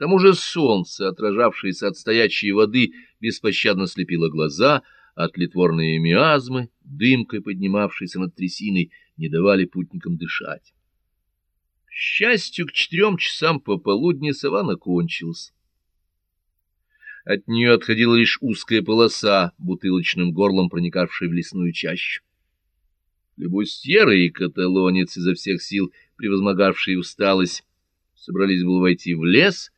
тому же солнце, отражавшееся от стоячей воды, беспощадно слепило глаза, а тлетворные миазмы, дымкой поднимавшиеся над трясиной, не давали путникам дышать. К счастью, к четырем часам пополудни саванна кончилась. От нее отходила лишь узкая полоса, бутылочным горлом проникавшая в лесную чащу. Лебустьеры и каталонец изо всех сил, превозмогавшие усталость, собрались было войти в лес,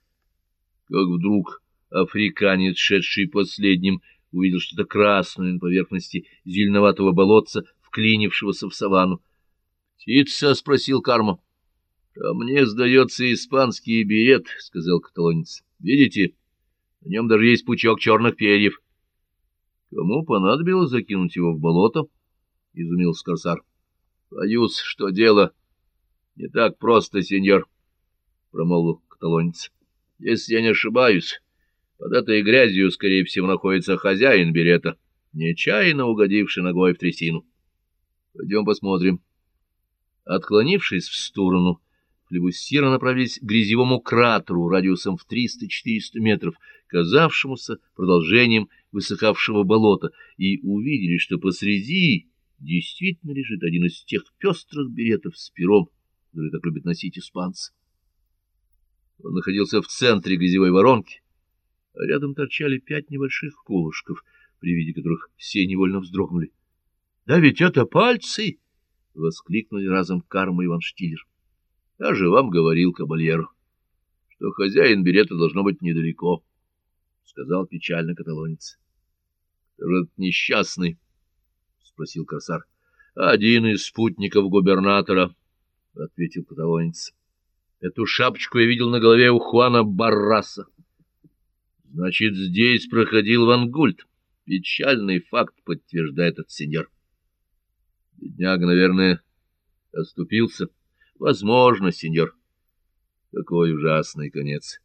как вдруг африканец, шедший последним, увидел что-то красное на поверхности зеленоватого болотца, вклинившегося в саванну. — Птица? — спросил Карма. — А мне сдается испанский берет, — сказал каталонец. — Видите? На нем даже есть пучок черных перьев. — Кому понадобилось закинуть его в болото? — изумился корсар. — Боюсь, что дело не так просто, сеньор, — промолвил каталонец. — Если я не ошибаюсь, под этой грязью, скорее всего, находится хозяин берета, нечаянно угодивший ногой в трясину. Пойдем посмотрим. Отклонившись в сторону, флебустьеры направились к грязевому кратеру радиусом в 300-400 метров, казавшемуся продолжением высыхавшего болота, и увидели, что посреди действительно лежит один из тех пестрых беретов с пером, которые так любят носить испанцы. Он находился в центре грязевой воронки, а рядом торчали пять небольших колышков, при виде которых все невольно вздрогнули. — Да ведь это пальцы! — воскликнули разом Карма и Ван Штиллер. — Я же вам говорил, кабальеру, что хозяин берета должно быть недалеко, — сказал печально каталонец. — этот несчастный? — спросил корсар. — Один из спутников губернатора, — ответил каталонец. — Эту шапочку я видел на голове у Хуана Барраса. Значит, здесь проходил Ван Гульт. Печальный факт подтверждает этот сеньор. Бедняга, наверное, оступился. Возможно, сеньор. Какой ужасный конец.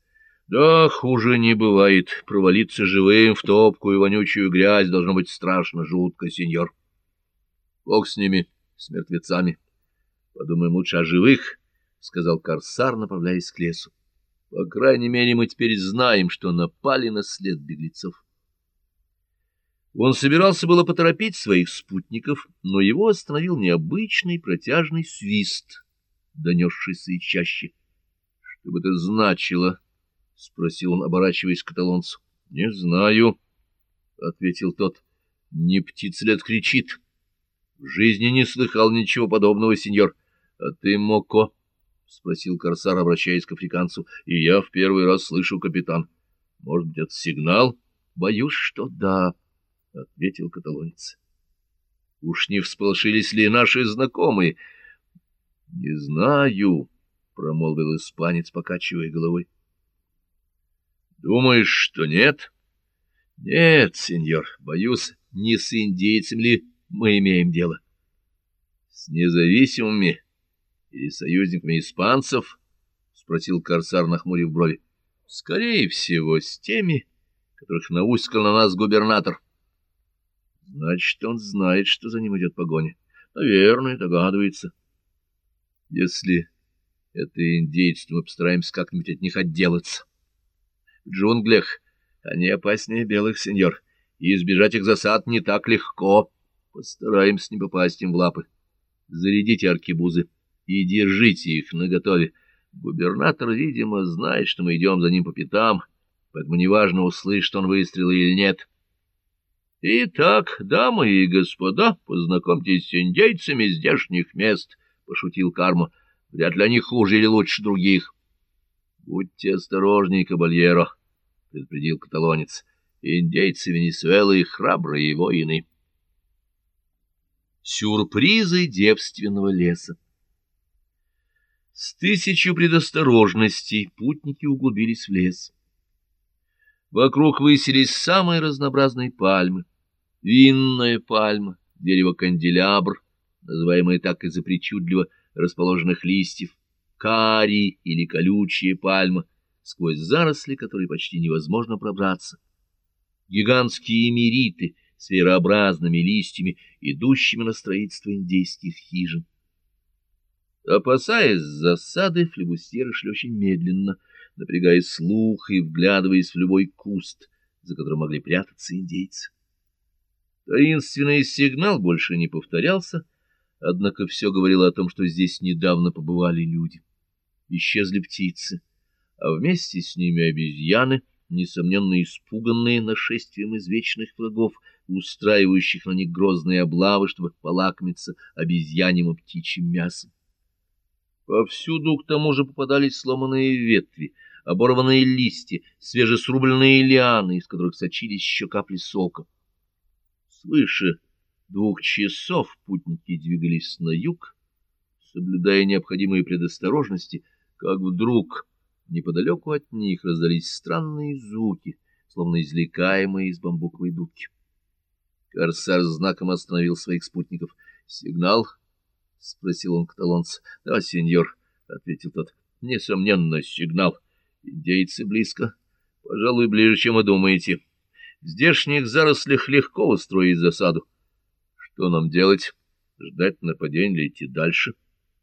Да, хуже не бывает. Провалиться живым в топкую вонючую грязь должно быть страшно жутко, сеньор. Бог с ними, с мертвецами. Подумаем лучше о живых, — сказал Корсар, направляясь к лесу. По крайней мере, мы теперь знаем, что напали на след беглецов. Он собирался было поторопить своих спутников, но его остановил необычный протяжный свист, донесшийся и чаще. — Что бы это значило? — спросил он, оборачиваясь к каталонцу. — Не знаю, — ответил тот. — Не птица ли кричит? — В жизни не слыхал ничего подобного, сеньор. А ты, Моко, — спросил корсар, обращаясь к африканцу. — И я в первый раз слышу, капитан. — Может быть, это сигнал? — Боюсь, что да, — ответил каталонец. — Уж не всполошились ли наши знакомые? — Не знаю, — промолвил испанец, покачивая головой. — Думаешь, что нет? — Нет, сеньор, боюсь, не с индейцем ли мы имеем дело. — С независимыми или союзниками испанцев? — спросил корсар, нахмурив брови. — Скорее всего, с теми, которых науськал на нас губернатор. — Значит, он знает, что за ним идет погоня. Наверное, догадывается. Если это индейцы, то мы постараемся как-нибудь от них отделаться. В джунглях они опаснее белых, сеньор, и избежать их засад не так легко. Постараемся не попасть им в лапы. Зарядите аркебузы и держите их наготове. Губернатор, видимо, знает, что мы идем за ним по пятам, поэтому неважно, услышит он выстрелы или нет. Итак, дамы и господа, познакомьтесь с индейцами здешних мест, — пошутил Карма. Вряд ли они хуже или лучше других. — Будьте осторожней, кабальеро, — предупредил каталонец. Индейцы Венесуэлы — храбрые воины. Сюрпризы девственного леса с тысячу предосторожностей путники углубились в лес. Вокруг высились самые разнообразные пальмы. Винная пальма, дерево канделябр, называемое так из-за причудливо расположенных листьев, кари или колючая пальма, сквозь заросли, которые почти невозможно пробраться. Гигантские эмериты с верообразными листьями, идущими на строительство индейских хижин. Опасаясь засады, флебустьеры шли очень медленно, напрягая слух и вглядываясь в любой куст, за которым могли прятаться индейцы. Таинственный сигнал больше не повторялся, однако все говорило о том, что здесь недавно побывали люди. Исчезли птицы, а вместе с ними обезьяны, несомненно испуганные нашествием извечных врагов, устраивающих на них грозные облавы, чтобы полакомиться обезьяньим и птичьим мясом. Повсюду к тому же попадались сломанные ветви, оборванные листья, свежесрубленные лианы, из которых сочились еще капли сока. Свыше двух часов путники двигались на юг, соблюдая необходимые предосторожности, как вдруг неподалеку от них раздались странные звуки, словно извлекаемые из бамбуковой дудки. Корсар знаком остановил своих спутников. «Сигнал?» — спросил он каталонца. — Да, сеньор, — ответил тот. — Несомненно, сигнал. Индейцы близко. Пожалуй, ближе, чем вы думаете. В здешних зарослях легко устроить засаду. Что нам делать? Ждать нападения или идти дальше?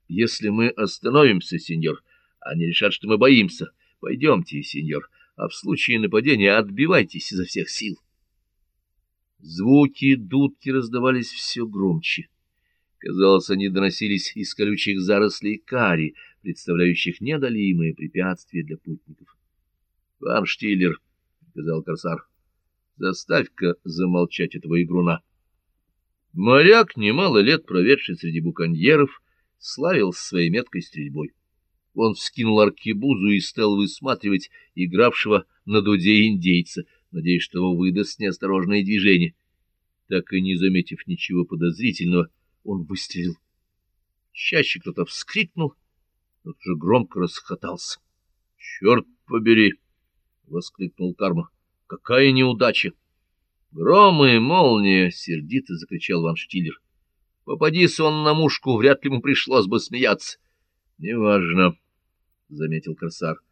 Если мы остановимся, сеньор, они решат, что мы боимся. Пойдемте, сеньор, а в случае нападения отбивайтесь изо всех сил. Звуки дудки раздавались все громче. Казалось, они доносились из колючих зарослей кари, представляющих неодолимые препятствия для путников. — Вам, Штиллер, — сказал корсар, — заставь-ка замолчать этого игруна. Моряк, немало лет проведший среди буконьеров, славился своей меткой стрельбой. Он вскинул аркебузу и стал высматривать игравшего на дуде индейца, надеясь, что его выдаст неосторожное движение. Так и не заметив ничего подозрительного, он выстрелил. Чаще кто-то вскрикнул, тот же громко расхотался. — Черт побери! — воскликнул Карма. — Какая неудача! — Гром и молния! — сердито закричал Ван Штиллер. — Попадись он на мушку, вряд ли ему пришлось бы смеяться. — Неважно, — заметил Корсар.